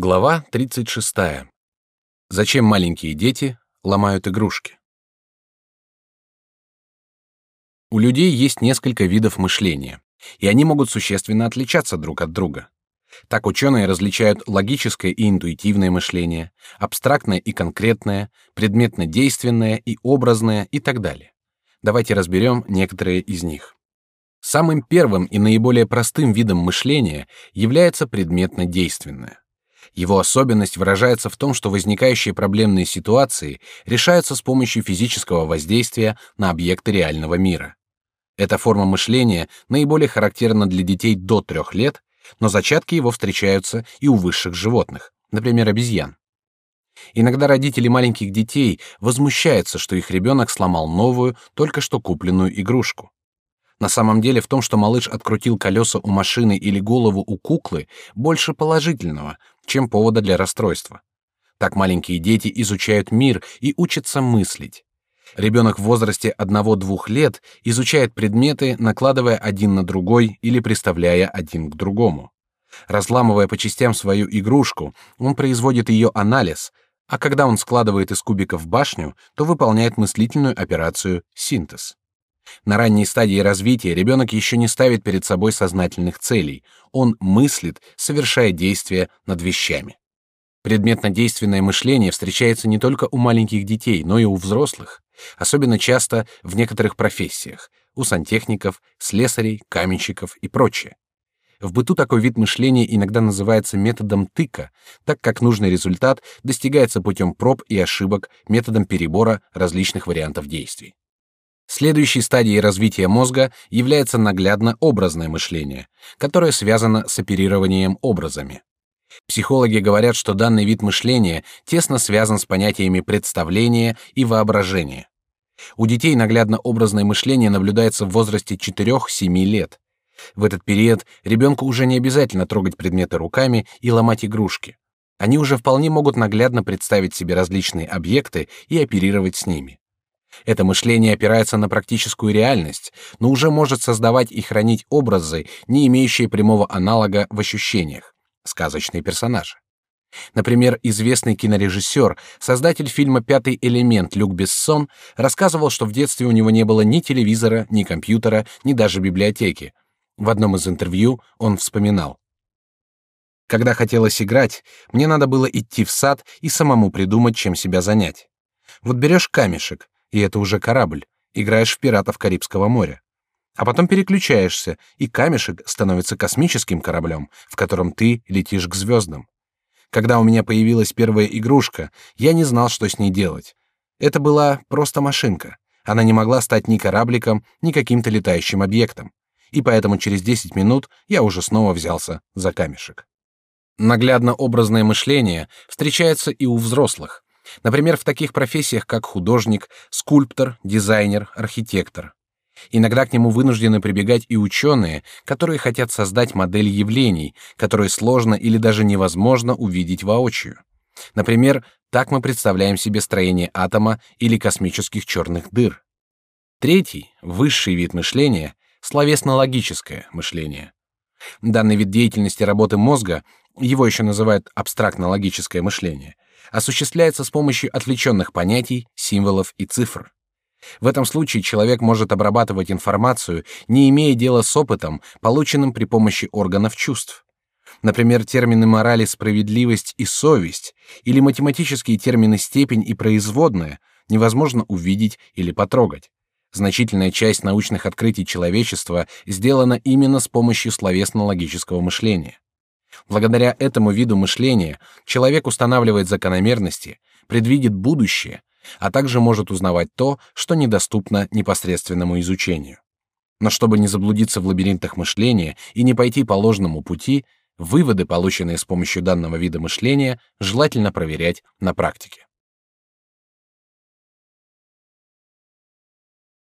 Глава 36. Зачем маленькие дети ломают игрушки? У людей есть несколько видов мышления, и они могут существенно отличаться друг от друга. Так ученые различают логическое и интуитивное мышление, абстрактное и конкретное, предметно-действенное и образное и так далее. Давайте разберем некоторые из них. Самым первым и наиболее простым видом мышления является предметно-действенное. Его особенность выражается в том, что возникающие проблемные ситуации решаются с помощью физического воздействия на объекты реального мира. Эта форма мышления наиболее характерна для детей до трех лет, но зачатки его встречаются и у высших животных, например, обезьян. Иногда родители маленьких детей возмущаются, что их ребенок сломал новую, только что купленную игрушку. На самом деле в том, что малыш открутил колеса у машины или голову у куклы, больше положительного, чем повода для расстройства. Так маленькие дети изучают мир и учатся мыслить. Ребенок в возрасте одного-двух лет изучает предметы, накладывая один на другой или приставляя один к другому. Разламывая по частям свою игрушку, он производит ее анализ, а когда он складывает из кубиков башню, то выполняет мыслительную операцию синтез. На ранней стадии развития ребенок еще не ставит перед собой сознательных целей. Он мыслит, совершая действия над вещами. Предметно-действенное мышление встречается не только у маленьких детей, но и у взрослых. Особенно часто в некоторых профессиях – у сантехников, слесарей, каменщиков и прочее. В быту такой вид мышления иногда называется методом тыка, так как нужный результат достигается путем проб и ошибок, методом перебора различных вариантов действий. Следующей стадией развития мозга является наглядно-образное мышление, которое связано с оперированием образами. Психологи говорят, что данный вид мышления тесно связан с понятиями представления и воображения. У детей наглядно-образное мышление наблюдается в возрасте 4-7 лет. В этот период ребенку уже не обязательно трогать предметы руками и ломать игрушки. Они уже вполне могут наглядно представить себе различные объекты и оперировать с ними. Это мышление опирается на практическую реальность, но уже может создавать и хранить образы, не имеющие прямого аналога в ощущениях, сказочные персонажи. Например, известный кинорежиссер, создатель фильма «Пятый элемент» Люк Бессон рассказывал, что в детстве у него не было ни телевизора, ни компьютера, ни даже библиотеки. В одном из интервью он вспоминал. «Когда хотелось играть, мне надо было идти в сад и самому придумать, чем себя занять. Вот берешь камешек, и это уже корабль, играешь в пиратов Карибского моря. А потом переключаешься, и камешек становится космическим кораблем, в котором ты летишь к звездам. Когда у меня появилась первая игрушка, я не знал, что с ней делать. Это была просто машинка. Она не могла стать ни корабликом, ни каким-то летающим объектом. И поэтому через 10 минут я уже снова взялся за камешек. Наглядно-образное мышление встречается и у взрослых, Например, в таких профессиях, как художник, скульптор, дизайнер, архитектор. Иногда к нему вынуждены прибегать и ученые, которые хотят создать модель явлений, которые сложно или даже невозможно увидеть воочию. Например, так мы представляем себе строение атома или космических черных дыр. Третий, высший вид мышления — словесно-логическое мышление. Данный вид деятельности работы мозга, его еще называют абстрактно-логическое мышление — осуществляется с помощью отвлеченных понятий, символов и цифр. В этом случае человек может обрабатывать информацию, не имея дела с опытом, полученным при помощи органов чувств. Например, термины морали, справедливость и совесть, или математические термины степень и производная невозможно увидеть или потрогать. Значительная часть научных открытий человечества сделана именно с помощью словесно-логического мышления. Благодаря этому виду мышления человек устанавливает закономерности, предвидит будущее, а также может узнавать то, что недоступно непосредственному изучению. Но чтобы не заблудиться в лабиринтах мышления и не пойти по ложному пути, выводы, полученные с помощью данного вида мышления, желательно проверять на практике.